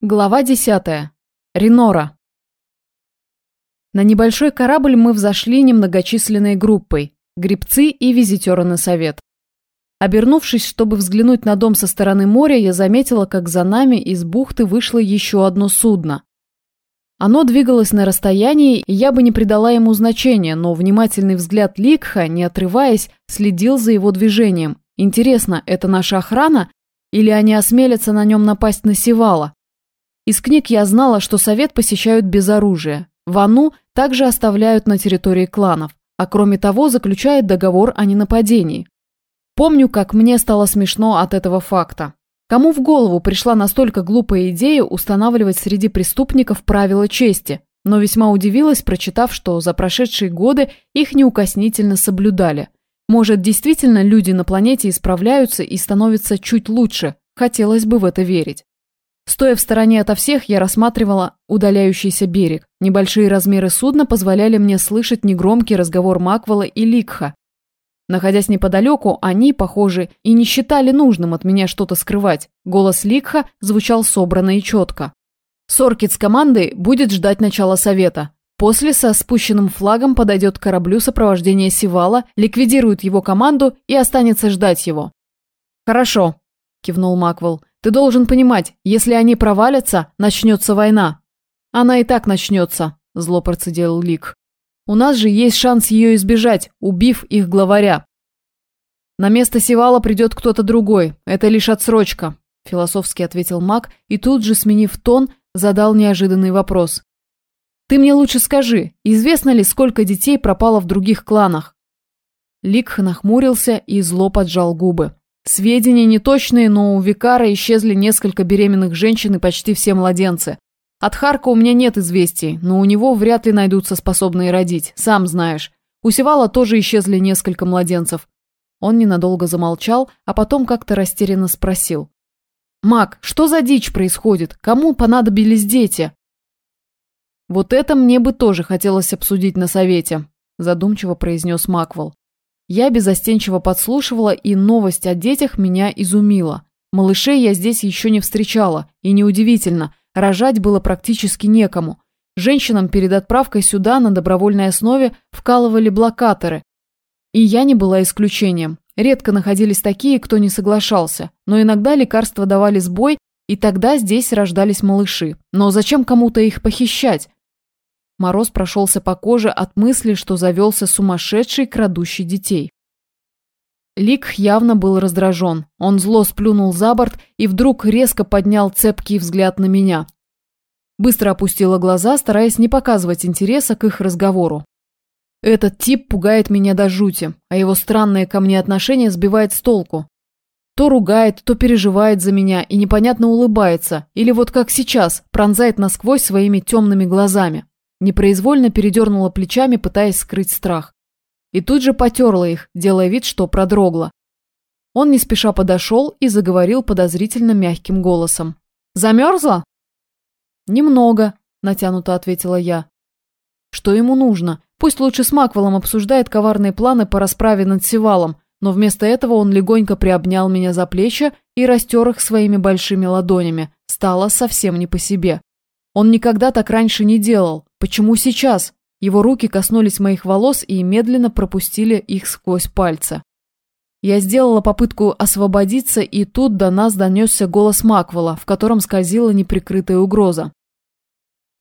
Глава 10. Ренора. На небольшой корабль мы взошли немногочисленной группой – грибцы и визитеры на совет. Обернувшись, чтобы взглянуть на дом со стороны моря, я заметила, как за нами из бухты вышло еще одно судно. Оно двигалось на расстоянии, и я бы не придала ему значения, но внимательный взгляд Ликха, не отрываясь, следил за его движением. Интересно, это наша охрана? Или они осмелятся на нем напасть на Севала? Из книг я знала, что совет посещают без оружия. Вану также оставляют на территории кланов, а кроме того заключают договор о ненападении. Помню, как мне стало смешно от этого факта. Кому в голову пришла настолько глупая идея устанавливать среди преступников правила чести, но весьма удивилась, прочитав, что за прошедшие годы их неукоснительно соблюдали. Может, действительно люди на планете исправляются и становятся чуть лучше, хотелось бы в это верить. Стоя в стороне ото всех, я рассматривала удаляющийся берег. Небольшие размеры судна позволяли мне слышать негромкий разговор Маквела и Ликха. Находясь неподалеку, они, похоже, и не считали нужным от меня что-то скрывать. Голос Ликха звучал собранно и четко. Соркит с командой будет ждать начала совета. После со спущенным флагом подойдет к кораблю сопровождения Сивала, ликвидирует его команду и останется ждать его. «Хорошо», – кивнул Маквелл. Ты должен понимать, если они провалятся, начнется война. Она и так начнется, зло процедил Лик. У нас же есть шанс ее избежать, убив их главаря. На место Севала придет кто-то другой, это лишь отсрочка, философски ответил Мак и тут же, сменив тон, задал неожиданный вопрос. Ты мне лучше скажи, известно ли, сколько детей пропало в других кланах? Лик нахмурился и зло поджал губы. Сведения неточные, но у Викара исчезли несколько беременных женщин и почти все младенцы. От Харка у меня нет известий, но у него вряд ли найдутся способные родить, сам знаешь. У Севала тоже исчезли несколько младенцев. Он ненадолго замолчал, а потом как-то растерянно спросил. «Мак, что за дичь происходит? Кому понадобились дети?» «Вот это мне бы тоже хотелось обсудить на совете», задумчиво произнес Маквел. Я безостенчиво подслушивала, и новость о детях меня изумила. Малышей я здесь еще не встречала, и неудивительно, рожать было практически некому. Женщинам перед отправкой сюда на добровольной основе вкалывали блокаторы. И я не была исключением. Редко находились такие, кто не соглашался, но иногда лекарства давали сбой, и тогда здесь рождались малыши. Но зачем кому-то их похищать? Мороз прошелся по коже от мысли, что завелся сумасшедший, крадущий детей. Лик явно был раздражен. Он зло сплюнул за борт и вдруг резко поднял цепкий взгляд на меня. Быстро опустила глаза, стараясь не показывать интереса к их разговору. Этот тип пугает меня до жути, а его странное ко мне отношение сбивает с толку. То ругает, то переживает за меня и непонятно улыбается, или вот как сейчас, пронзает насквозь своими темными глазами. Непроизвольно передернула плечами, пытаясь скрыть страх. И тут же потерла их, делая вид, что продрогла. Он не спеша подошел и заговорил подозрительно мягким голосом. «Замерзла?» «Немного», – натянуто ответила я. «Что ему нужно? Пусть лучше с Маквелом обсуждает коварные планы по расправе над Севалом, но вместо этого он легонько приобнял меня за плечи и растер их своими большими ладонями. Стало совсем не по себе. Он никогда так раньше не делал. Почему сейчас? Его руки коснулись моих волос и медленно пропустили их сквозь пальцы. Я сделала попытку освободиться, и тут до нас донесся голос Маквела, в котором скользила неприкрытая угроза.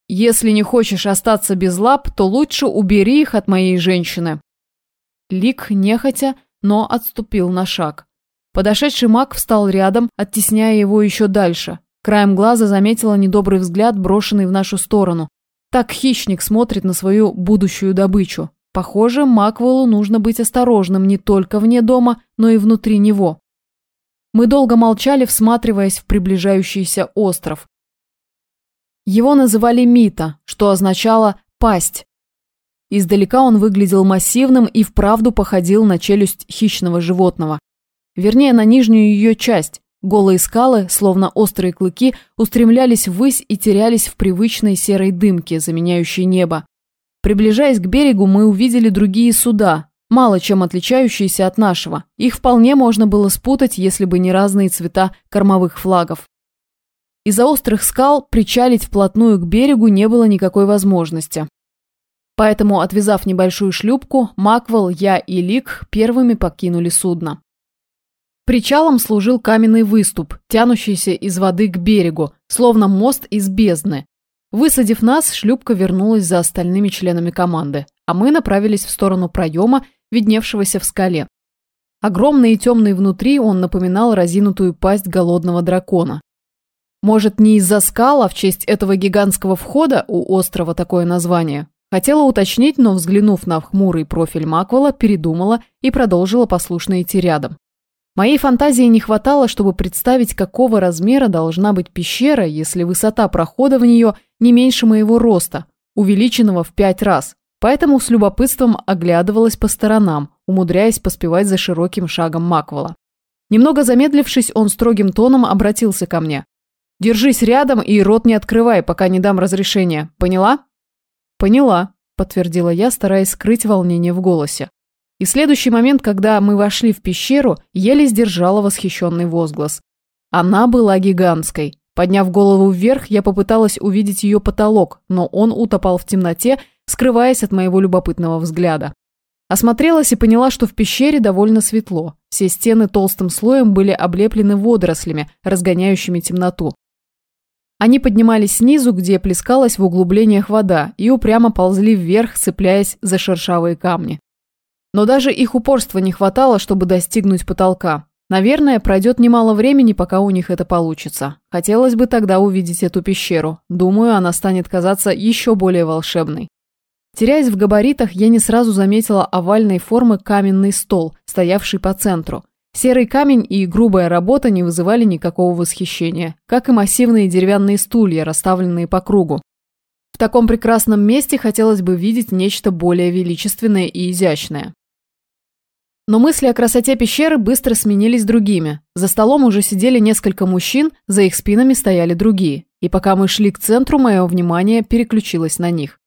«Если не хочешь остаться без лап, то лучше убери их от моей женщины». Лик нехотя, но отступил на шаг. Подошедший маг встал рядом, оттесняя его еще дальше. Краем глаза заметила недобрый взгляд, брошенный в нашу сторону. Так хищник смотрит на свою будущую добычу. Похоже, Маквеллу нужно быть осторожным не только вне дома, но и внутри него. Мы долго молчали, всматриваясь в приближающийся остров. Его называли Мита, что означало «пасть». Издалека он выглядел массивным и вправду походил на челюсть хищного животного. Вернее, на нижнюю ее часть. Голые скалы, словно острые клыки, устремлялись ввысь и терялись в привычной серой дымке, заменяющей небо. Приближаясь к берегу, мы увидели другие суда, мало чем отличающиеся от нашего. Их вполне можно было спутать, если бы не разные цвета кормовых флагов. Из-за острых скал причалить вплотную к берегу не было никакой возможности. Поэтому, отвязав небольшую шлюпку, Маквел, я и Лик первыми покинули судно. Причалом служил каменный выступ, тянущийся из воды к берегу, словно мост из бездны. Высадив нас, шлюпка вернулась за остальными членами команды, а мы направились в сторону проема, видневшегося в скале. Огромный и темный внутри он напоминал разинутую пасть голодного дракона. Может, не из-за скал, а в честь этого гигантского входа у острова такое название? Хотела уточнить, но, взглянув на хмурый профиль Маквела, передумала и продолжила послушно идти рядом. Моей фантазии не хватало, чтобы представить, какого размера должна быть пещера, если высота прохода в нее не меньше моего роста, увеличенного в пять раз. Поэтому с любопытством оглядывалась по сторонам, умудряясь поспевать за широким шагом Маквела. Немного замедлившись, он строгим тоном обратился ко мне. «Держись рядом и рот не открывай, пока не дам разрешения. Поняла?» «Поняла», – подтвердила я, стараясь скрыть волнение в голосе. И следующий момент, когда мы вошли в пещеру, еле сдержала восхищенный возглас. Она была гигантской. Подняв голову вверх, я попыталась увидеть ее потолок, но он утопал в темноте, скрываясь от моего любопытного взгляда. Осмотрелась и поняла, что в пещере довольно светло. Все стены толстым слоем были облеплены водорослями, разгоняющими темноту. Они поднимались снизу, где плескалась в углублениях вода, и упрямо ползли вверх, цепляясь за шершавые камни. Но даже их упорства не хватало, чтобы достигнуть потолка. Наверное, пройдет немало времени, пока у них это получится. Хотелось бы тогда увидеть эту пещеру. Думаю, она станет казаться еще более волшебной. Теряясь в габаритах, я не сразу заметила овальной формы каменный стол, стоявший по центру. Серый камень и грубая работа не вызывали никакого восхищения, как и массивные деревянные стулья, расставленные по кругу. В таком прекрасном месте хотелось бы видеть нечто более величественное и изящное. Но мысли о красоте пещеры быстро сменились другими. За столом уже сидели несколько мужчин, за их спинами стояли другие. И пока мы шли к центру, мое внимание переключилось на них.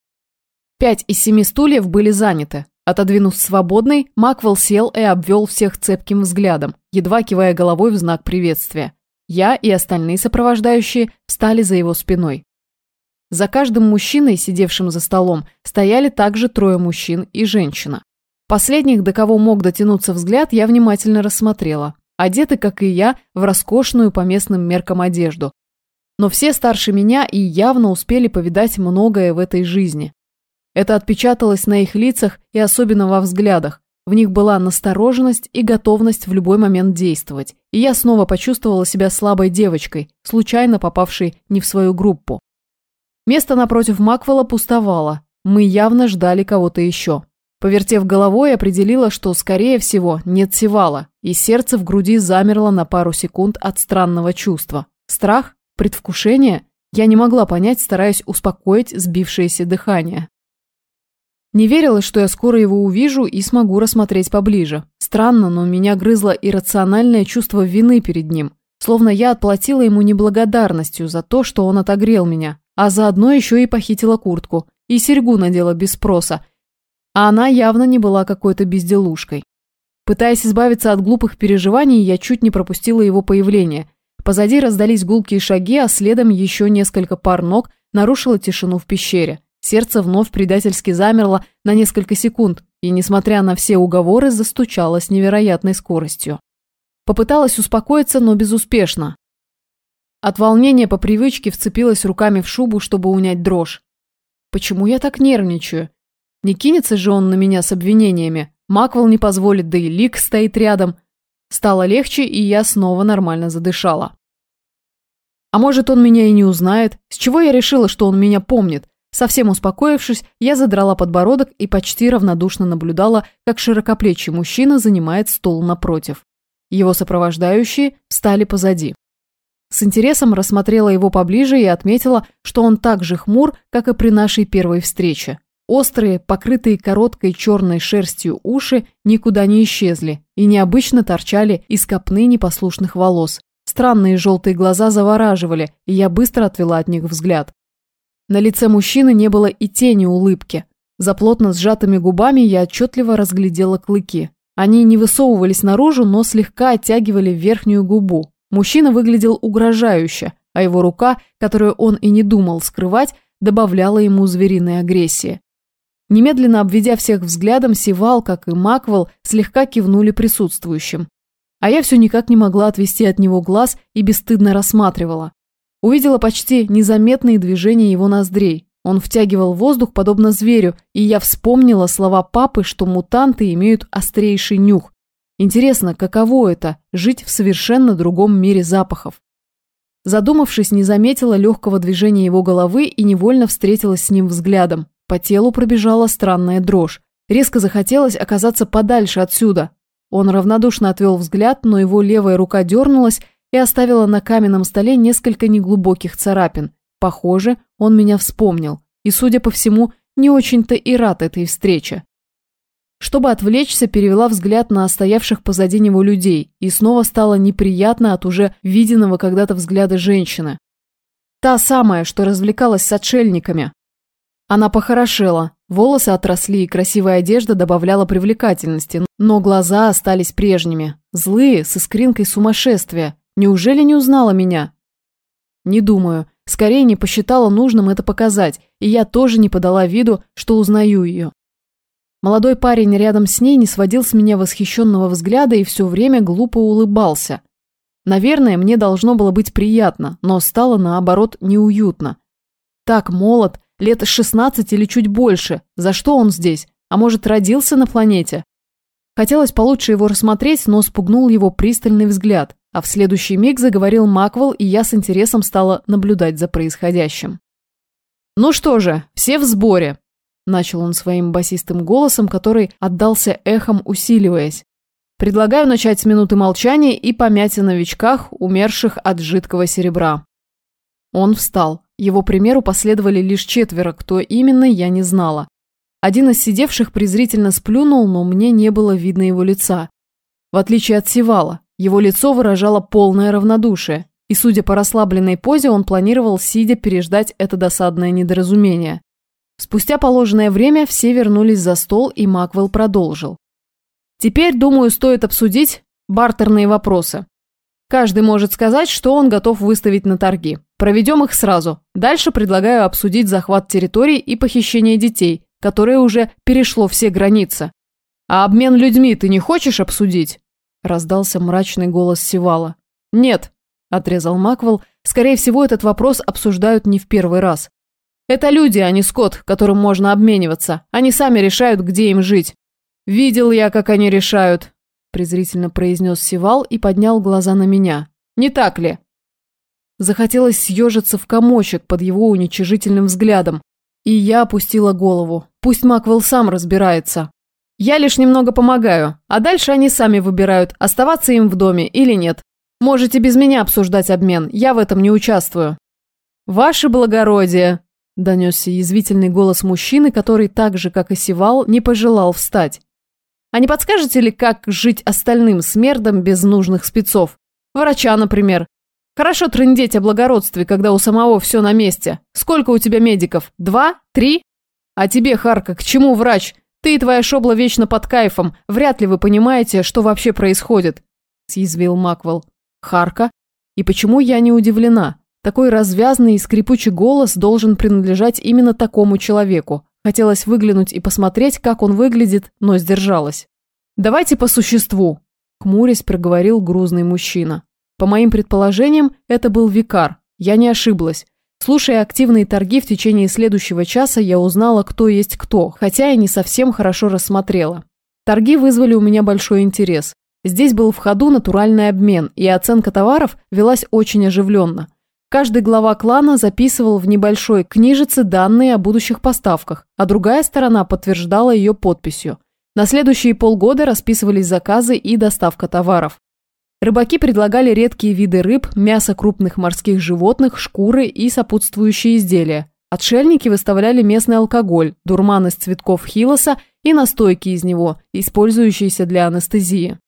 Пять из семи стульев были заняты. Отодвинув свободный, Маквел сел и обвел всех цепким взглядом, едва кивая головой в знак приветствия. Я и остальные сопровождающие встали за его спиной. За каждым мужчиной, сидевшим за столом, стояли также трое мужчин и женщина. Последних, до кого мог дотянуться взгляд, я внимательно рассмотрела. Одеты, как и я, в роскошную по местным меркам одежду. Но все старше меня и явно успели повидать многое в этой жизни. Это отпечаталось на их лицах и особенно во взглядах. В них была настороженность и готовность в любой момент действовать. И я снова почувствовала себя слабой девочкой, случайно попавшей не в свою группу. Место напротив Маквелла пустовало. Мы явно ждали кого-то еще. Повертев головой, определила, что, скорее всего, нет Севала, и сердце в груди замерло на пару секунд от странного чувства. Страх? Предвкушение? Я не могла понять, стараясь успокоить сбившееся дыхание. Не верилось, что я скоро его увижу и смогу рассмотреть поближе. Странно, но меня грызло иррациональное чувство вины перед ним. Словно я отплатила ему неблагодарностью за то, что он отогрел меня, а заодно еще и похитила куртку. И серьгу надела без спроса. А она явно не была какой-то безделушкой. Пытаясь избавиться от глупых переживаний, я чуть не пропустила его появление. Позади раздались гулкие шаги, а следом еще несколько пар ног нарушило тишину в пещере. Сердце вновь предательски замерло на несколько секунд и, несмотря на все уговоры, застучало с невероятной скоростью. Попыталась успокоиться, но безуспешно. От волнения по привычке вцепилась руками в шубу, чтобы унять дрожь. Почему я так нервничаю? Не кинется же он на меня с обвинениями. Маквел не позволит, да и Лик стоит рядом. Стало легче, и я снова нормально задышала. А может, он меня и не узнает? С чего я решила, что он меня помнит? Совсем успокоившись, я задрала подбородок и почти равнодушно наблюдала, как широкоплечий мужчина занимает стол напротив. Его сопровождающие встали позади. С интересом рассмотрела его поближе и отметила, что он так же хмур, как и при нашей первой встрече. Острые, покрытые короткой черной шерстью уши никуда не исчезли и необычно торчали из копны непослушных волос. Странные желтые глаза завораживали, и я быстро отвела от них взгляд. На лице мужчины не было и тени улыбки. За плотно сжатыми губами я отчетливо разглядела клыки. Они не высовывались наружу, но слегка оттягивали верхнюю губу. Мужчина выглядел угрожающе, а его рука, которую он и не думал скрывать, добавляла ему звериной агрессии. Немедленно обведя всех взглядом, Сивал, как и Маквел, слегка кивнули присутствующим. А я все никак не могла отвести от него глаз и бесстыдно рассматривала. Увидела почти незаметные движения его ноздрей. Он втягивал воздух, подобно зверю, и я вспомнила слова папы, что мутанты имеют острейший нюх. Интересно, каково это – жить в совершенно другом мире запахов? Задумавшись, не заметила легкого движения его головы и невольно встретилась с ним взглядом. По телу пробежала странная дрожь. Резко захотелось оказаться подальше отсюда. Он равнодушно отвел взгляд, но его левая рука дернулась и оставила на каменном столе несколько неглубоких царапин. Похоже, он меня вспомнил. И, судя по всему, не очень-то и рад этой встрече. Чтобы отвлечься, перевела взгляд на стоявших позади него людей, и снова стало неприятно от уже виденного когда-то взгляда женщины. Та самая, что развлекалась с отшельниками. Она похорошела, волосы отросли, и красивая одежда добавляла привлекательности, но глаза остались прежними, злые, с искринкой сумасшествия. Неужели не узнала меня? Не думаю. Скорее не посчитала нужным это показать, и я тоже не подала виду, что узнаю ее. Молодой парень рядом с ней не сводил с меня восхищенного взгляда и все время глупо улыбался. Наверное, мне должно было быть приятно, но стало, наоборот, неуютно. Так молод, лет 16 или чуть больше. За что он здесь? А может, родился на планете? Хотелось получше его рассмотреть, но спугнул его пристальный взгляд, а в следующий миг заговорил Маквел, и я с интересом стала наблюдать за происходящим. «Ну что же, все в сборе. Начал он своим басистым голосом, который отдался эхом, усиливаясь. Предлагаю начать с минуты молчания и помять о новичках, умерших от жидкого серебра. Он встал. Его примеру последовали лишь четверо, кто именно, я не знала. Один из сидевших презрительно сплюнул, но мне не было видно его лица. В отличие от Сивала, его лицо выражало полное равнодушие, и, судя по расслабленной позе, он планировал, сидя, переждать это досадное недоразумение. Спустя положенное время все вернулись за стол, и Маквелл продолжил. Теперь, думаю, стоит обсудить бартерные вопросы. Каждый может сказать, что он готов выставить на торги. Проведем их сразу. Дальше предлагаю обсудить захват территорий и похищение детей, которое уже перешло все границы. А обмен людьми ты не хочешь обсудить? Раздался мрачный голос Сивала. Нет, отрезал Маквелл. Скорее всего, этот вопрос обсуждают не в первый раз. Это люди, а не скот, которым можно обмениваться. Они сами решают, где им жить. Видел я, как они решают, презрительно произнес Сивал и поднял глаза на меня. Не так ли? Захотелось съежиться в комочек под его уничижительным взглядом. И я опустила голову. Пусть Маквелл сам разбирается. Я лишь немного помогаю, а дальше они сами выбирают, оставаться им в доме или нет. Можете без меня обсуждать обмен, я в этом не участвую. Ваше благородие, Донесся язвительный голос мужчины, который так же, как и Сивал, не пожелал встать. «А не подскажете ли, как жить остальным смердам без нужных спецов? Врача, например. Хорошо трындеть о благородстве, когда у самого все на месте. Сколько у тебя медиков? Два? Три? А тебе, Харка, к чему врач? Ты и твоя шобла вечно под кайфом. Вряд ли вы понимаете, что вообще происходит», – съязвил Маквел. «Харка? И почему я не удивлена?» Такой развязный и скрипучий голос должен принадлежать именно такому человеку. Хотелось выглянуть и посмотреть, как он выглядит, но сдержалась. «Давайте по существу», – хмурясь проговорил грузный мужчина. По моим предположениям, это был викар. Я не ошиблась. Слушая активные торги в течение следующего часа, я узнала, кто есть кто, хотя и не совсем хорошо рассмотрела. Торги вызвали у меня большой интерес. Здесь был в ходу натуральный обмен, и оценка товаров велась очень оживленно – Каждый глава клана записывал в небольшой книжице данные о будущих поставках, а другая сторона подтверждала ее подписью. На следующие полгода расписывались заказы и доставка товаров. Рыбаки предлагали редкие виды рыб, мясо крупных морских животных, шкуры и сопутствующие изделия. Отшельники выставляли местный алкоголь, дурман из цветков хилоса и настойки из него, использующиеся для анестезии.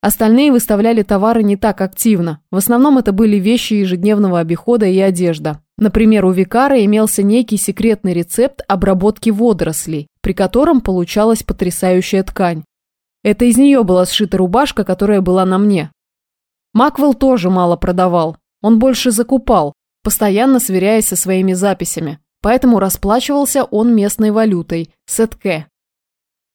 Остальные выставляли товары не так активно. В основном это были вещи ежедневного обихода и одежда. Например, у Викара имелся некий секретный рецепт обработки водорослей, при котором получалась потрясающая ткань. Это из нее была сшита рубашка, которая была на мне. Маквелл тоже мало продавал. Он больше закупал, постоянно сверяясь со своими записями. Поэтому расплачивался он местной валютой – сетке.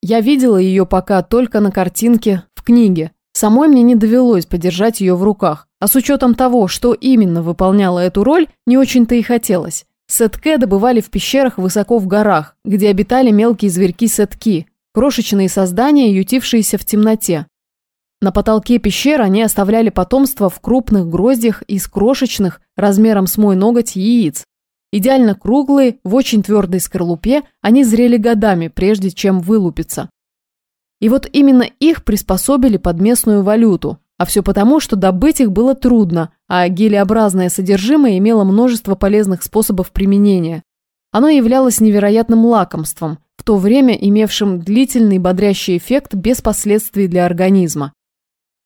Я видела ее пока только на картинке в книге. Самой мне не довелось подержать ее в руках. А с учетом того, что именно выполняла эту роль, не очень-то и хотелось. Сетке добывали в пещерах высоко в горах, где обитали мелкие зверьки-сетки, крошечные создания, ютившиеся в темноте. На потолке пещер они оставляли потомство в крупных гроздях из крошечных, размером с мой ноготь, яиц. Идеально круглые, в очень твердой скорлупе, они зрели годами, прежде чем вылупиться. И вот именно их приспособили под местную валюту, а все потому, что добыть их было трудно, а гелеобразное содержимое имело множество полезных способов применения. Оно являлось невероятным лакомством, в то время имевшим длительный бодрящий эффект без последствий для организма.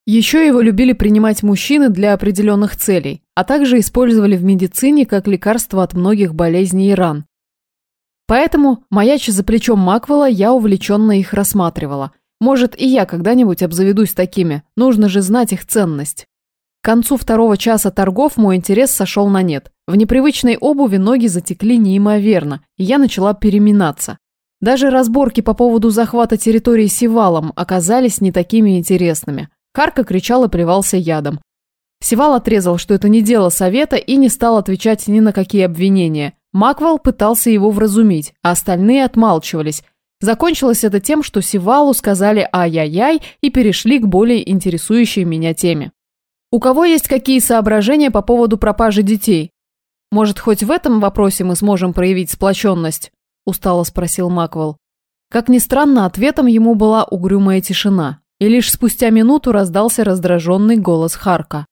Еще его любили принимать мужчины для определенных целей, а также использовали в медицине как лекарство от многих болезней и ран. Поэтому, маяча за плечом Маквелла, я увлеченно их рассматривала. Может, и я когда-нибудь обзаведусь такими, нужно же знать их ценность. К концу второго часа торгов мой интерес сошел на нет. В непривычной обуви ноги затекли неимоверно, и я начала переминаться. Даже разборки по поводу захвата территории Сивалом оказались не такими интересными. Карка кричал и плевался ядом. Сивал отрезал, что это не дело совета и не стал отвечать ни на какие обвинения. Маквел пытался его вразумить, а остальные отмалчивались. Закончилось это тем, что Сивалу сказали «ай-яй-яй» и перешли к более интересующей меня теме. У кого есть какие соображения по поводу пропажи детей? Может, хоть в этом вопросе мы сможем проявить сплоченность? Устало спросил Маквел. Как ни странно, ответом ему была угрюмая тишина. И лишь спустя минуту раздался раздраженный голос Харка.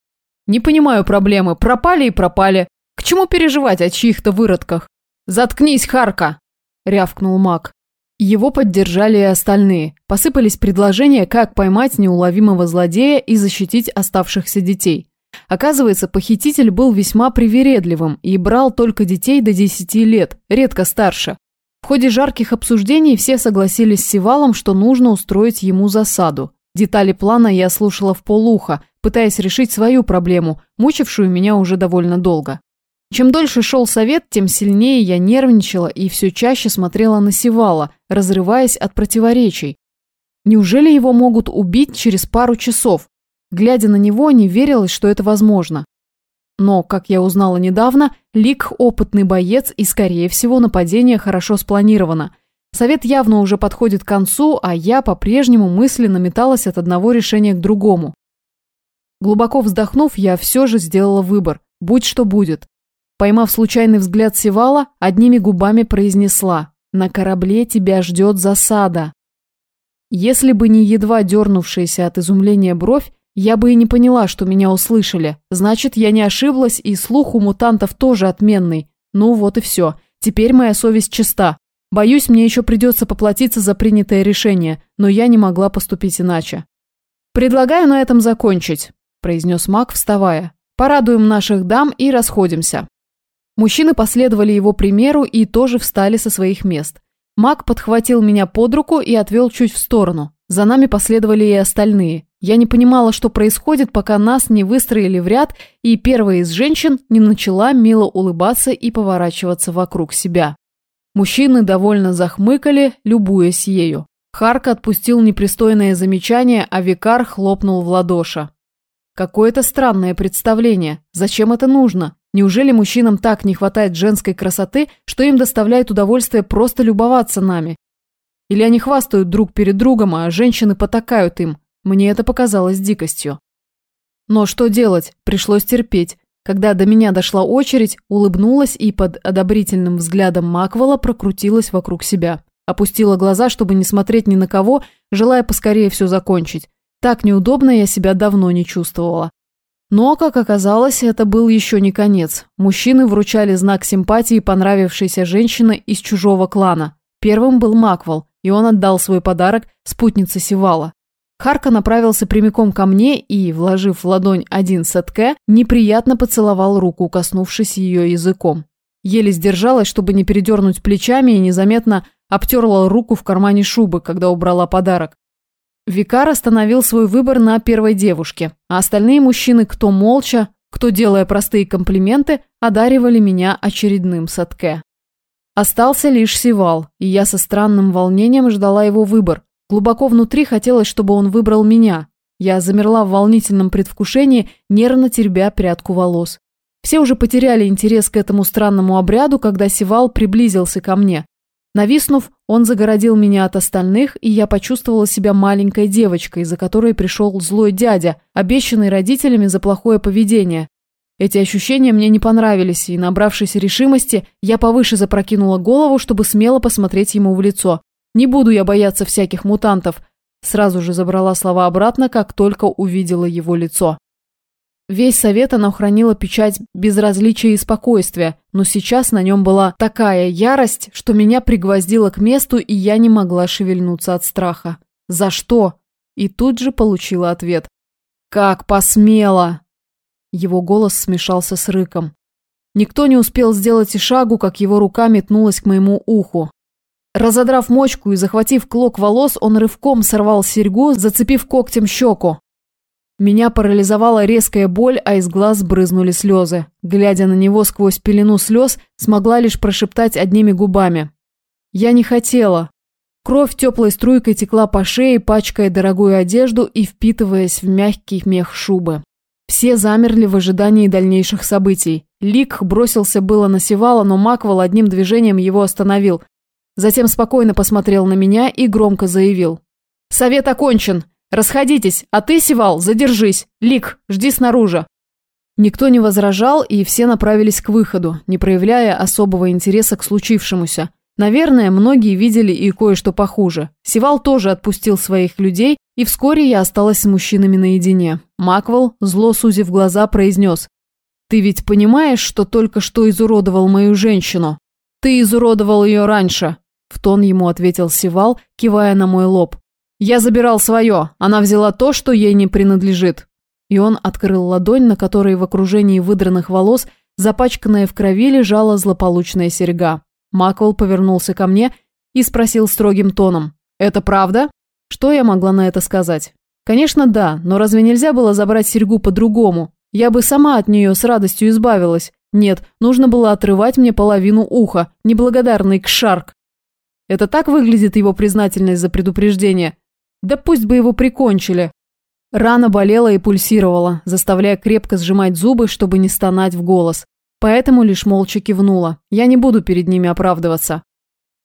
«Не понимаю проблемы. Пропали и пропали. К чему переживать о чьих-то выродках?» «Заткнись, Харка!» – рявкнул маг. Его поддержали и остальные. Посыпались предложения, как поймать неуловимого злодея и защитить оставшихся детей. Оказывается, похититель был весьма привередливым и брал только детей до 10 лет, редко старше. В ходе жарких обсуждений все согласились с Сивалом, что нужно устроить ему засаду. Детали плана я слушала в полуха, пытаясь решить свою проблему, мучившую меня уже довольно долго. Чем дольше шел совет, тем сильнее я нервничала и все чаще смотрела на Сивала, разрываясь от противоречий. Неужели его могут убить через пару часов? Глядя на него, не верилось, что это возможно. Но, как я узнала недавно, Лик – опытный боец и, скорее всего, нападение хорошо спланировано. Совет явно уже подходит к концу, а я по-прежнему мысленно металась от одного решения к другому. Глубоко вздохнув, я все же сделала выбор. Будь что будет. Поймав случайный взгляд Севала, одними губами произнесла «На корабле тебя ждет засада». Если бы не едва дернувшаяся от изумления бровь, я бы и не поняла, что меня услышали. Значит, я не ошиблась, и слух у мутантов тоже отменный. Ну вот и все. Теперь моя совесть чиста. Боюсь, мне еще придется поплатиться за принятое решение, но я не могла поступить иначе. «Предлагаю на этом закончить», – произнес маг, вставая. «Порадуем наших дам и расходимся». Мужчины последовали его примеру и тоже встали со своих мест. Маг подхватил меня под руку и отвел чуть в сторону. За нами последовали и остальные. Я не понимала, что происходит, пока нас не выстроили в ряд, и первая из женщин не начала мило улыбаться и поворачиваться вокруг себя. Мужчины довольно захмыкали, любуясь ею. Харк отпустил непристойное замечание, а Викар хлопнул в ладоши. Какое-то странное представление. Зачем это нужно? Неужели мужчинам так не хватает женской красоты, что им доставляет удовольствие просто любоваться нами? Или они хвастают друг перед другом, а женщины потакают им? Мне это показалось дикостью. Но что делать? Пришлось терпеть. Когда до меня дошла очередь, улыбнулась и под одобрительным взглядом Маквела прокрутилась вокруг себя. Опустила глаза, чтобы не смотреть ни на кого, желая поскорее все закончить. Так неудобно я себя давно не чувствовала. Но, как оказалось, это был еще не конец. Мужчины вручали знак симпатии понравившейся женщины из чужого клана. Первым был Маквел, и он отдал свой подарок спутнице Сивала. Харка направился прямиком ко мне и, вложив в ладонь один сетке, неприятно поцеловал руку, коснувшись ее языком. Еле сдержалась, чтобы не передернуть плечами и незаметно обтерла руку в кармане шубы, когда убрала подарок. Викар остановил свой выбор на первой девушке, а остальные мужчины, кто молча, кто, делая простые комплименты, одаривали меня очередным садке. Остался лишь Сивал, и я со странным волнением ждала его выбор. Глубоко внутри хотелось, чтобы он выбрал меня. Я замерла в волнительном предвкушении, нервно теребя прядку волос. Все уже потеряли интерес к этому странному обряду, когда Сивал приблизился ко мне. Нависнув, он загородил меня от остальных, и я почувствовала себя маленькой девочкой, за которой пришел злой дядя, обещанный родителями за плохое поведение. Эти ощущения мне не понравились, и, набравшись решимости, я повыше запрокинула голову, чтобы смело посмотреть ему в лицо. Не буду я бояться всяких мутантов. Сразу же забрала слова обратно, как только увидела его лицо. Весь совет она хранила печать безразличия и спокойствия, но сейчас на нем была такая ярость, что меня пригвоздило к месту, и я не могла шевельнуться от страха. «За что?» И тут же получила ответ. «Как посмела!» Его голос смешался с рыком. Никто не успел сделать и шагу, как его рука метнулась к моему уху. Разодрав мочку и захватив клок волос, он рывком сорвал серьгу, зацепив когтем щеку. Меня парализовала резкая боль, а из глаз брызнули слезы. Глядя на него сквозь пелену слез, смогла лишь прошептать одними губами. Я не хотела. Кровь теплой струйкой текла по шее, пачкая дорогую одежду и впитываясь в мягкий мех шубы. Все замерли в ожидании дальнейших событий. Лик бросился было на Севала, но Маквел одним движением его остановил. Затем спокойно посмотрел на меня и громко заявил. «Совет окончен! «Расходитесь, а ты, Сивал, задержись. Лик, жди снаружи». Никто не возражал, и все направились к выходу, не проявляя особого интереса к случившемуся. Наверное, многие видели и кое-что похуже. Сивал тоже отпустил своих людей, и вскоре я осталась с мужчинами наедине. Маквел, зло сузив глаза, произнес. «Ты ведь понимаешь, что только что изуродовал мою женщину? Ты изуродовал ее раньше», – в тон ему ответил Сивал, кивая на мой лоб. «Я забирал свое, она взяла то, что ей не принадлежит». И он открыл ладонь, на которой в окружении выдранных волос, запачканная в крови, лежала злополучная серьга. Маквел повернулся ко мне и спросил строгим тоном. «Это правда?» Что я могла на это сказать? Конечно, да, но разве нельзя было забрать серьгу по-другому? Я бы сама от нее с радостью избавилась. Нет, нужно было отрывать мне половину уха, неблагодарный кшарк. Это так выглядит его признательность за предупреждение? Да пусть бы его прикончили. Рана болела и пульсировала, заставляя крепко сжимать зубы, чтобы не стонать в голос. Поэтому лишь молча кивнула. Я не буду перед ними оправдываться.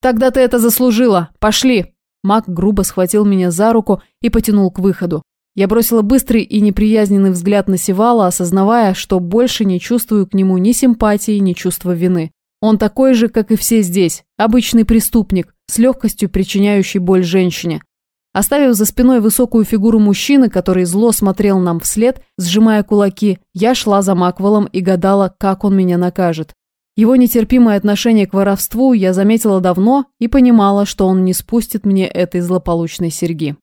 «Тогда ты это заслужила. Пошли!» Мак грубо схватил меня за руку и потянул к выходу. Я бросила быстрый и неприязненный взгляд на Севала, осознавая, что больше не чувствую к нему ни симпатии, ни чувства вины. Он такой же, как и все здесь, обычный преступник, с легкостью причиняющий боль женщине. Оставив за спиной высокую фигуру мужчины, который зло смотрел нам вслед, сжимая кулаки, я шла за Маквеллом и гадала, как он меня накажет. Его нетерпимое отношение к воровству я заметила давно и понимала, что он не спустит мне этой злополучной серьги.